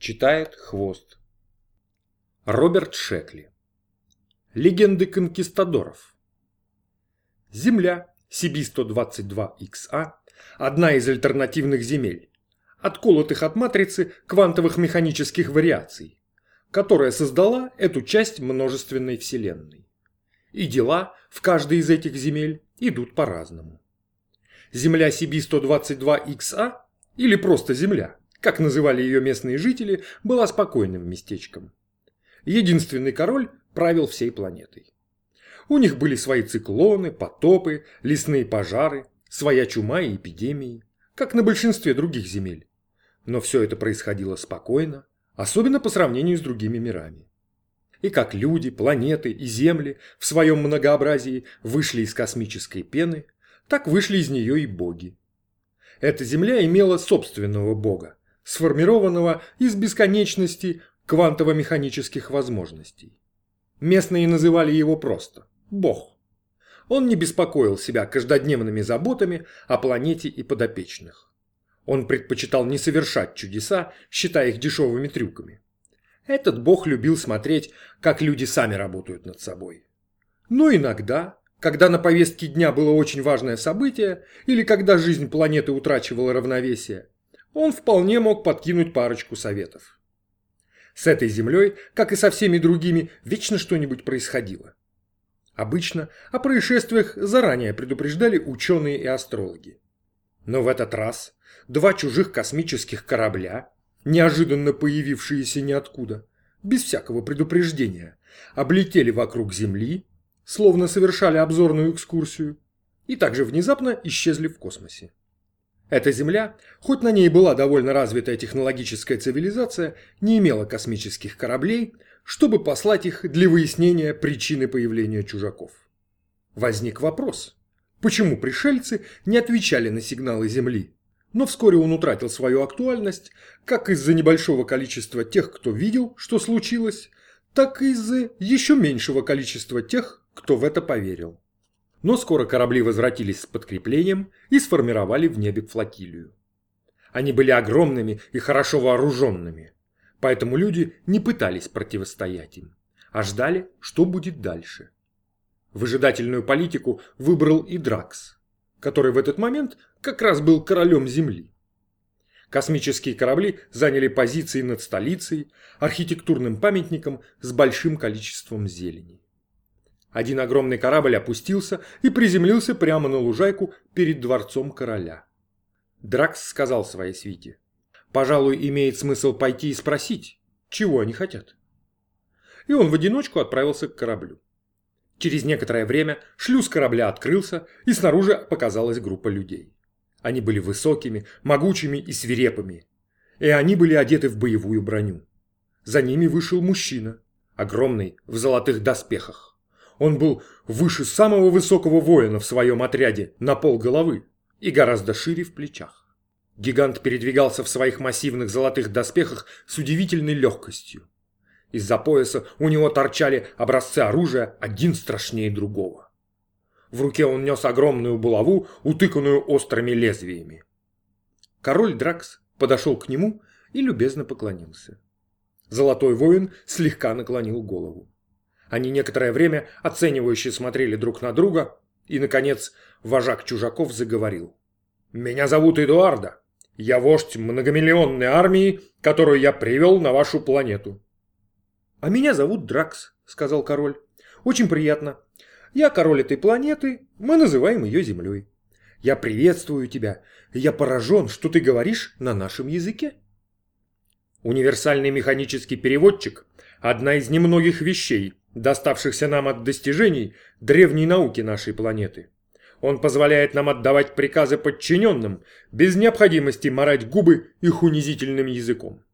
Читает Хвост. Роберт Шекли. Легенды конкистадоров. Земля CB-122XA – одна из альтернативных земель, отколотых от матрицы квантовых механических вариаций, которая создала эту часть множественной вселенной. И дела в каждой из этих земель идут по-разному. Земля CB-122XA, или просто Земля, как называли ее местные жители, была спокойным местечком. Единственный король правил всей планетой. У них были свои циклоны, потопы, лесные пожары, своя чума и эпидемии, как на большинстве других земель. Но все это происходило спокойно, особенно по сравнению с другими мирами. И как люди, планеты и земли в своем многообразии вышли из космической пены, так вышли из нее и боги. Эта Земля имела собственного бога, сформированного из бесконечности квантово-механических возможностей. Местные называли его просто «Бог». Он не беспокоил себя каждодневными заботами о планете и подопечных. Он предпочитал не совершать чудеса, считая их дешевыми трюками. Этот бог любил смотреть, как люди сами работают над собой. Но иногда, когда на повестке дня было очень важное событие, или когда жизнь планеты утрачивала равновесие, он вполне мог подкинуть парочку советов. С этой землей, как и со всеми другими, вечно что-нибудь происходило. Обычно о происшествиях заранее предупреждали ученые и астрологи. Но в этот раз два чужих космических корабля, неожиданно появившиеся ниоткуда, без всякого предупреждения, облетели вокруг Земли, словно совершали обзорную экскурсию, и также внезапно исчезли в космосе. Эта Земля, хоть на ней была довольно развитая технологическая цивилизация, не имела космических кораблей, чтобы послать их для выяснения причины появления чужаков. Возник вопрос, почему пришельцы не отвечали на сигналы Земли? Но вскоре он утратил свою актуальность, как из-за небольшого количества тех, кто видел, что случилось, так и из-за еще меньшего количества тех, кто в это поверил. Но скоро корабли возвратились с подкреплением и сформировали в небе флотилию. Они были огромными и хорошо вооруженными, поэтому люди не пытались противостоять им, а ждали, что будет дальше. Выжидательную политику выбрал и Дракс, который в этот момент как раз был королем Земли. Космические корабли заняли позиции над столицей, архитектурным памятником с большим количеством зелени. Один огромный корабль опустился и приземлился прямо на лужайку перед дворцом короля. Дракс сказал своей свите. «Пожалуй, имеет смысл пойти и спросить, чего они хотят». И он в одиночку отправился к кораблю. Через некоторое время шлюз корабля открылся, и снаружи показалась группа людей. Они были высокими, могучими и свирепыми. И они были одеты в боевую броню. За ними вышел мужчина, огромный, в золотых доспехах. Он был выше самого высокого воина в своем отряде на пол головы и гораздо шире в плечах. Гигант передвигался в своих массивных золотых доспехах с удивительной легкостью. Из-за пояса у него торчали образцы оружия, один страшнее другого. В руке он нес огромную булаву, утыканную острыми лезвиями. Король Дракс подошел к нему и любезно поклонился. Золотой воин слегка наклонил голову. Они некоторое время оценивающе смотрели друг на друга, и, наконец, вожак чужаков заговорил. «Меня зовут Эдуарда. Я вождь многомиллионной армии, которую я привел на вашу планету». «А меня зовут Дракс», — сказал король. «Очень приятно. Я король этой планеты, мы называем ее Землей. Я приветствую тебя. Я поражен, что ты говоришь на нашем языке». Универсальный механический переводчик – одна из немногих вещей, доставшихся нам от достижений древней науки нашей планеты. Он позволяет нам отдавать приказы подчиненным, без необходимости морать губы их унизительным языком.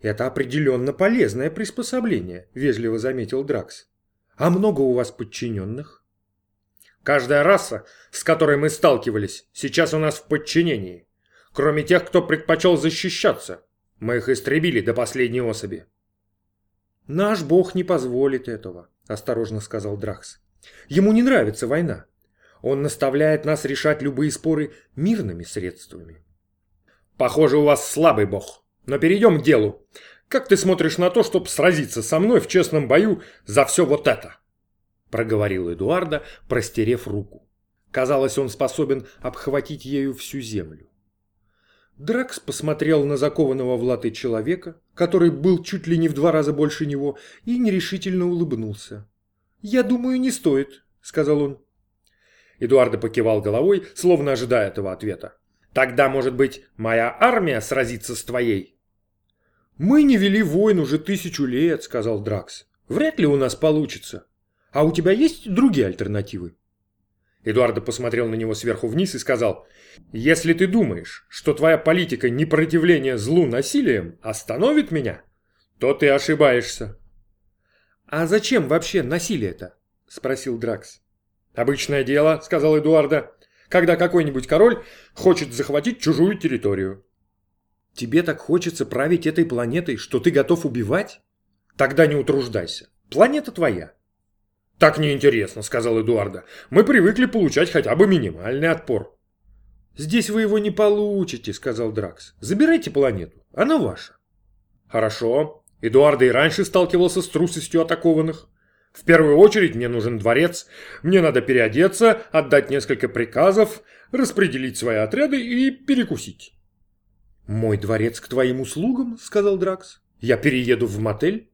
«Это определенно полезное приспособление», – вежливо заметил Дракс. «А много у вас подчиненных?» «Каждая раса, с которой мы сталкивались, сейчас у нас в подчинении. Кроме тех, кто предпочел защищаться. Мы их истребили до последней особи. «Наш бог не позволит этого», – осторожно сказал Дракс. «Ему не нравится война. Он наставляет нас решать любые споры мирными средствами». «Похоже, у вас слабый бог», – Но перейдем к делу. Как ты смотришь на то, чтобы сразиться со мной в честном бою за все вот это?» Проговорил Эдуарда, простерев руку. Казалось, он способен обхватить ею всю землю. Дракс посмотрел на закованного в латы человека, который был чуть ли не в два раза больше него, и нерешительно улыбнулся. «Я думаю, не стоит», — сказал он. Эдуардо покивал головой, словно ожидая этого ответа. «Тогда, может быть, моя армия сразится с твоей?» «Мы не вели войн уже тысячу лет», — сказал Дракс. «Вряд ли у нас получится. А у тебя есть другие альтернативы?» Эдуардо посмотрел на него сверху вниз и сказал, «Если ты думаешь, что твоя политика непротивления злу насилием остановит меня, то ты ошибаешься». «А зачем вообще насилие-то?» – спросил Дракс. «Обычное дело», – сказал Эдуардо, «когда какой-нибудь король хочет захватить чужую территорию». «Тебе так хочется править этой планетой, что ты готов убивать?» «Тогда не утруждайся. Планета твоя. «Так неинтересно», — сказал Эдуарда. «Мы привыкли получать хотя бы минимальный отпор». «Здесь вы его не получите», — сказал Дракс. «Забирайте планету, она ваша». «Хорошо. Эдуарда и раньше сталкивался с трусостью атакованных. В первую очередь мне нужен дворец. Мне надо переодеться, отдать несколько приказов, распределить свои отряды и перекусить». «Мой дворец к твоим услугам», — сказал Дракс. «Я перееду в мотель».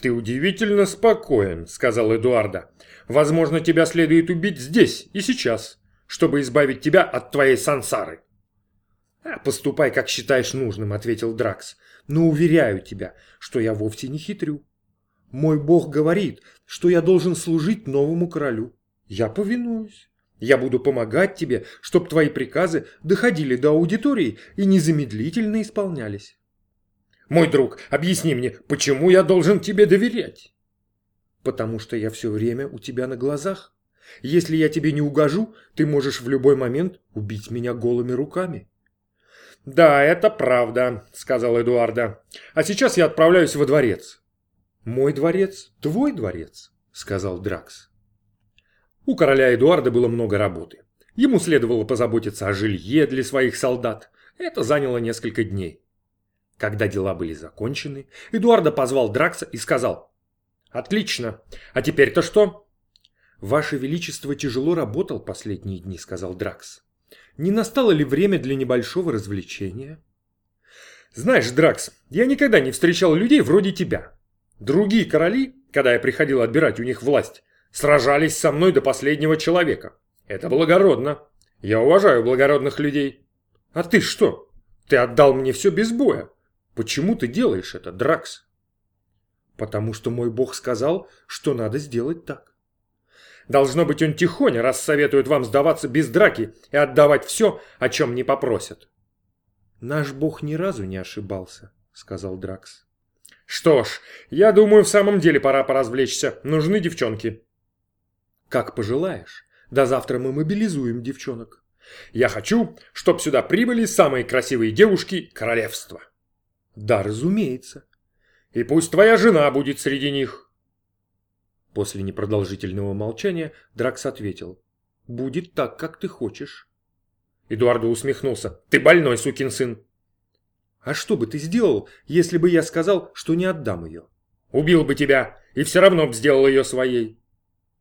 «Ты удивительно спокоен», — сказал Эдуарда. «Возможно, тебя следует убить здесь и сейчас, чтобы избавить тебя от твоей сансары». «А, «Поступай, как считаешь нужным», — ответил Дракс. «Но уверяю тебя, что я вовсе не хитрю. Мой бог говорит, что я должен служить новому королю. Я повинуюсь. Я буду помогать тебе, чтобы твои приказы доходили до аудитории и незамедлительно исполнялись». Мой друг, объясни мне, почему я должен тебе доверять? Потому что я все время у тебя на глазах. Если я тебе не угожу, ты можешь в любой момент убить меня голыми руками. «Да, это правда», — сказал Эдуарда. «А сейчас я отправляюсь во дворец». «Мой дворец? Твой дворец?» — сказал Дракс. У короля Эдуарда было много работы. Ему следовало позаботиться о жилье для своих солдат. Это заняло несколько дней. Когда дела были закончены, Эдуардо позвал Дракса и сказал «Отлично. А теперь-то что?» «Ваше Величество тяжело работал последние дни», — сказал Дракс. «Не настало ли время для небольшого развлечения?» «Знаешь, Дракс, я никогда не встречал людей вроде тебя. Другие короли, когда я приходил отбирать у них власть, сражались со мной до последнего человека. Это благородно. Я уважаю благородных людей. А ты что? Ты отдал мне все без боя. Почему ты делаешь это, Дракс? Потому что мой бог сказал, что надо сделать так. Должно быть, он тихоня, раз советует вам сдаваться без драки и отдавать все, о чем не попросят. Наш бог ни разу не ошибался, сказал Дракс. Что ж, я думаю, в самом деле пора поразвлечься. Нужны девчонки. Как пожелаешь. До завтра мы мобилизуем девчонок. Я хочу, чтоб сюда прибыли самые красивые девушки королевства. Да, разумеется. И пусть твоя жена будет среди них. После непродолжительного молчания Дракс ответил. Будет так, как ты хочешь. Эдуардо усмехнулся. Ты больной, сукин сын. А что бы ты сделал, если бы я сказал, что не отдам ее? Убил бы тебя, и все равно бы сделал ее своей.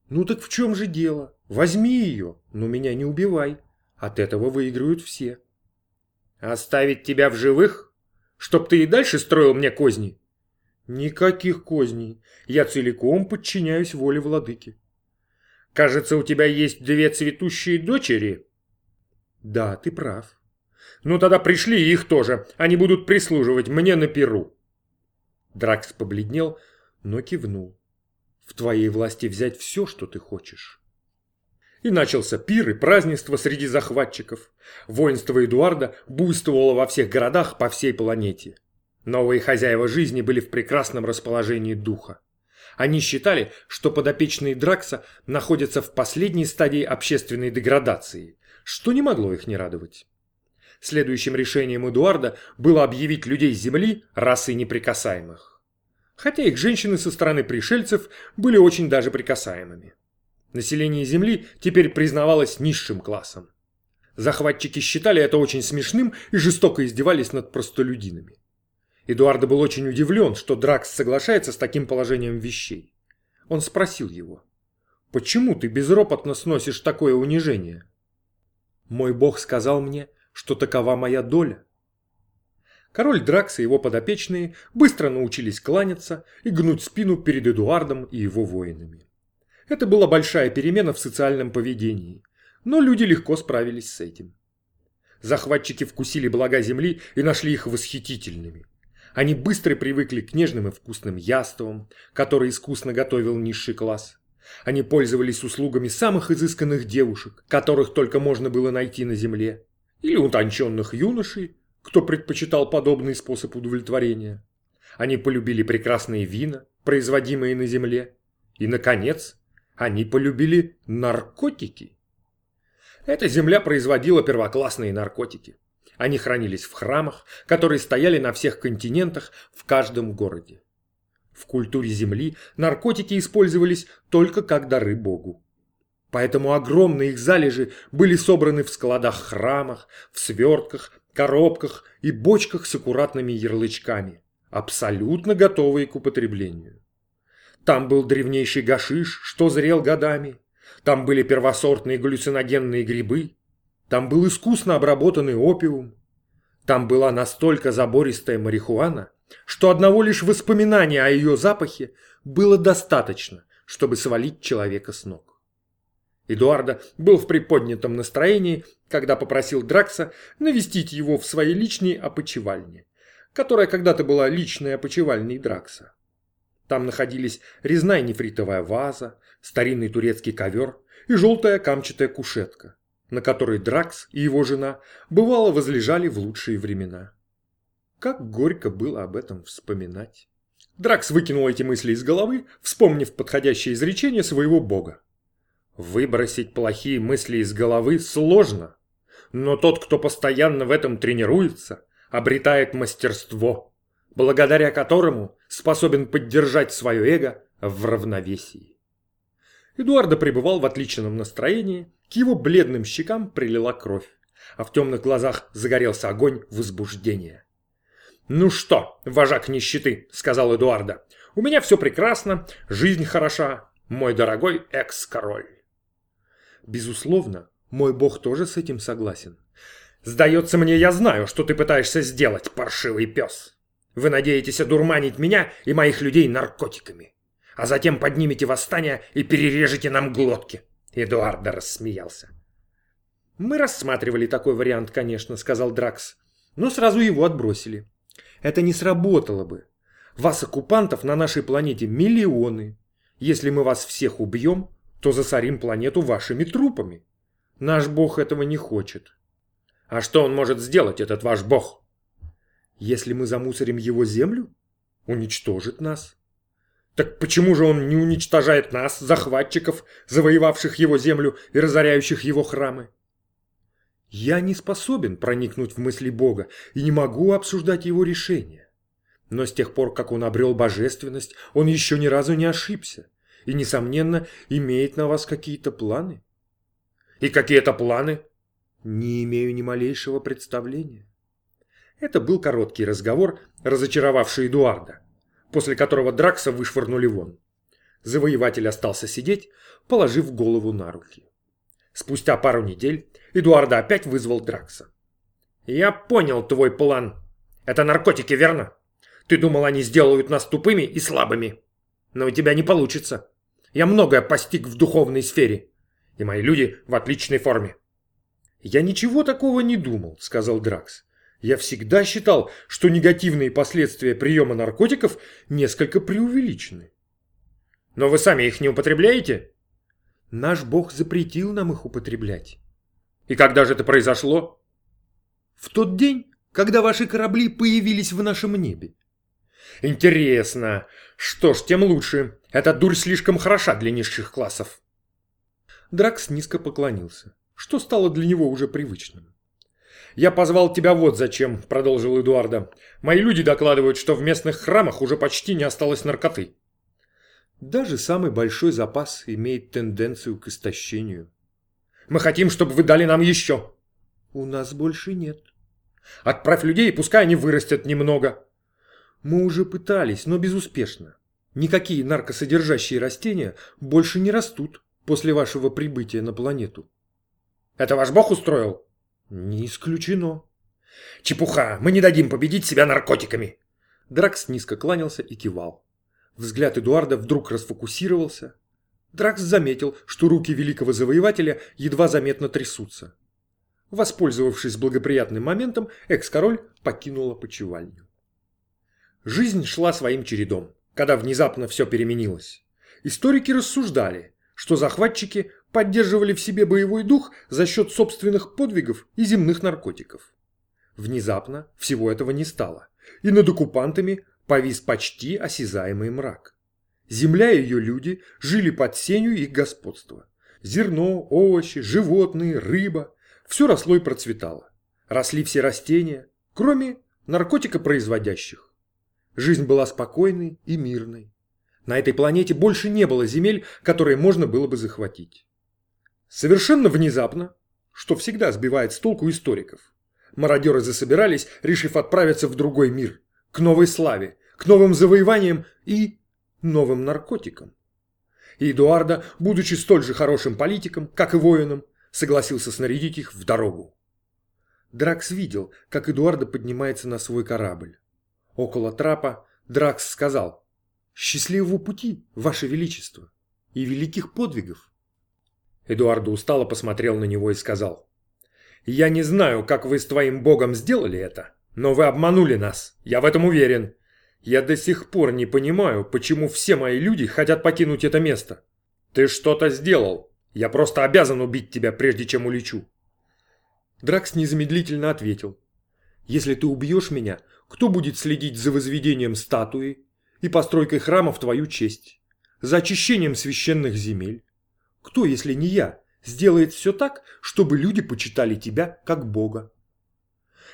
Ну так в чем же дело? Возьми ее, но меня не убивай. От этого выиграют все. Оставить тебя в живых? Чтоб ты и дальше строил мне козни? Никаких козней. Я целиком подчиняюсь воле владыки. Кажется, у тебя есть две цветущие дочери? Да, ты прав. Ну тогда пришли их тоже. Они будут прислуживать мне на перу. Дракс побледнел, но кивнул. В твоей власти взять все, что ты хочешь. И начался пир и празднество среди захватчиков. Воинство Эдуарда буйствовало во всех городах по всей планете. Новые хозяева жизни были в прекрасном расположении духа. Они считали, что подопечные Дракса находятся в последней стадии общественной деградации, что не могло их не радовать. Следующим решением Эдуарда было объявить людей Земли расой неприкасаемых. Хотя их женщины со стороны пришельцев были очень даже прикасаемыми. Население Земли теперь признавалось низшим классом. Захватчики считали это очень смешным и жестоко издевались над простолюдинами. Эдуардо был очень удивлен, что Дракс соглашается с таким положением вещей. Он спросил его, «Почему ты безропотно сносишь такое унижение?» «Мой бог сказал мне, что такова моя доля». Король Дракс и его подопечные быстро научились кланяться и гнуть спину перед Эдуардом и его воинами. Это была большая перемена в социальном поведении, но люди легко справились с этим. Захватчики вкусили блага земли и нашли их восхитительными. Они быстро привыкли к нежным и вкусным яствам, которые искусно готовил низший класс. Они пользовались услугами самых изысканных девушек, которых только можно было найти на земле, или утонченных юношей, кто предпочитал подобный способ удовлетворения. Они полюбили прекрасные вина, производимые на земле. И, наконец, они полюбили наркотики. Эта земля производила первоклассные наркотики. Они хранились в храмах, которые стояли на всех континентах, в каждом городе. В культуре Земли наркотики использовались только как дары Богу. Поэтому огромные их залежи были собраны в складах-храмах, в свертках, коробках и бочках с аккуратными ярлычками, абсолютно готовые к употреблению. Там был древнейший гашиш, что зрел годами, там были первосортные галлюциногенные грибы, там был искусно обработанный опиум, там была настолько забористая марихуана, что одного лишь воспоминания о ее запахе было достаточно, чтобы свалить человека с ног. Эдуарда был в приподнятом настроении, когда попросил Дракса навестить его в своей личной опочивальне, которая когда-то была личной опочивальней Дракса. Там находились резная нефритовая ваза, старинный турецкий ковер и желтая камчатая кушетка, на которой Дракс и его жена бывало возлежали в лучшие времена. Как горько было об этом вспоминать. Дракс выкинул эти мысли из головы, вспомнив подходящее изречение своего бога. Выбросить плохие мысли из головы сложно, но тот, кто постоянно в этом тренируется, обретает мастерство, благодаря которому способен поддержать свое эго в равновесии. Эдуардо пребывал в отличном настроении, к его бледным щекам прилила кровь, а в темных глазах загорелся огонь возбуждения. «Ну что, вожак нищеты», — сказал Эдуарда, — «у меня все прекрасно, жизнь хороша, мой дорогой экс-король». Безусловно, мой бог тоже с этим согласен. «Сдается мне, я знаю, что ты пытаешься сделать, паршивый пес. Вы надеетесь одурманить меня и моих людей наркотиками, а затем поднимете восстание и перережете нам глотки». Эдуарда рассмеялся. «Мы рассматривали такой вариант, конечно», — сказал Дракс, — «но сразу его отбросили. Это не сработало бы. Вас, оккупантов, на нашей планете миллионы. Если мы вас всех убьем, то засорим планету вашими трупами. Наш бог этого не хочет. А что он может сделать, этот ваш бог? Если мы замусорим его землю, уничтожит нас. Так почему же он не уничтожает нас, захватчиков, завоевавших его землю и разоряющих его храмы? Я не способен проникнуть в мысли Бога и не могу обсуждать его решения. Но с тех пор, как он обрел божественность, он еще ни разу не ошибся и, несомненно, имеет на вас какие-то планы. И какие-то планы? Не имею ни малейшего представления. Это был короткий разговор, разочаровавший Эдуарда, после которого Дракса вышвырнули вон. Завоеватель остался сидеть, положив голову на руки. Спустя пару недель Эдуарда опять вызвал Дракса. «Я понял твой план. Это наркотики, верно? Ты думал, они сделают нас тупыми и слабыми. Но у тебя не получится. Я многое постиг в духовной сфере. И мои люди в отличной форме». «Я ничего такого не думал», — сказал Дракс. «Я всегда считал, что негативные последствия приема наркотиков несколько преувеличены». «Но вы сами их не употребляете?» Наш Бог запретил нам их употреблять. И когда же это произошло? В тот день, когда ваши корабли появились в нашем небе. Интересно. Что ж, тем лучше. Эта дурь слишком хороша для низших классов. Дракс низко поклонился, что стало для него уже привычным. «Я позвал тебя вот зачем», — продолжил Эдуарда. «Мои люди докладывают, что в местных храмах уже почти не осталось наркоты. Даже самый большой запас имеет тенденцию к истощению. Мы хотим, чтобы вы дали нам еще. У нас больше нет. Отправь людей, пускай они вырастят немного. Мы уже пытались, но безуспешно. Никакие наркосодержащие растения больше не растут после вашего прибытия на планету. Это ваш бог устроил? Не исключено. Чепуха, мы не дадим победить себя наркотиками. Дракс низко кланялся и кивал. Взгляд Эдуарда вдруг расфокусировался. Дракс заметил, что руки великого завоевателя едва заметно трясутся. Воспользовавшись благоприятным моментом, экс-король покинул опочивальню. Жизнь шла своим чередом, когда внезапно все переменилось. Историки рассуждали, что захватчики поддерживали в себе боевой дух за счет собственных подвигов и земных наркотиков. Внезапно всего этого не стало, и над оккупантами повис почти осязаемый мрак. Земля и ее люди жили под сенью их господства. Зерно, овощи, животные, рыба – все росло и процветало. Росли все растения, кроме наркотикопроизводящих. Жизнь была спокойной и мирной. На этой планете больше не было земель, которые можно было бы захватить. Совершенно внезапно, что всегда сбивает с толку историков, мародеры засобирались, решив отправиться в другой мир, к новой славе, к новым завоеваниям и новым наркотикам. И Эдуарда, будучи столь же хорошим политиком, как и воином, согласился снарядить их в дорогу. Дракс видел, как Эдуарда поднимается на свой корабль. Около трапа Дракс сказал «Счастливого пути, Ваше Величество, и великих подвигов». Эдуарда устало посмотрел на него и сказал «Я не знаю, как вы с твоим богом сделали это, но вы обманули нас, я в этом уверен. Я до сих пор не понимаю, почему все мои люди хотят покинуть это место. Ты что-то сделал. Я просто обязан убить тебя, прежде чем улечу. Дракс незамедлительно ответил. Если ты убьешь меня, кто будет следить за возведением статуи и постройкой храма в твою честь? За очищением священных земель? Кто, если не я, сделает все так, чтобы люди почитали тебя как бога?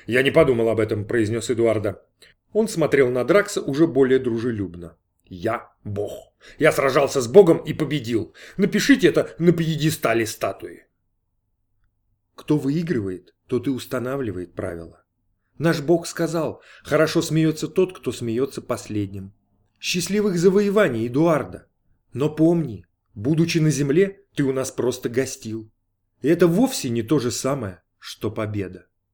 «Я не подумал об этом», – произнес Эдуарда. Он смотрел на Дракса уже более дружелюбно. «Я бог. Я сражался с богом и победил. Напишите это на пьедестале статуи». Кто выигрывает, тот и устанавливает правила. Наш бог сказал, хорошо смеется тот, кто смеется последним. Счастливых завоеваний, Эдуарда. Но помни, будучи на земле, ты у нас просто гостил. И это вовсе не то же самое, что победа.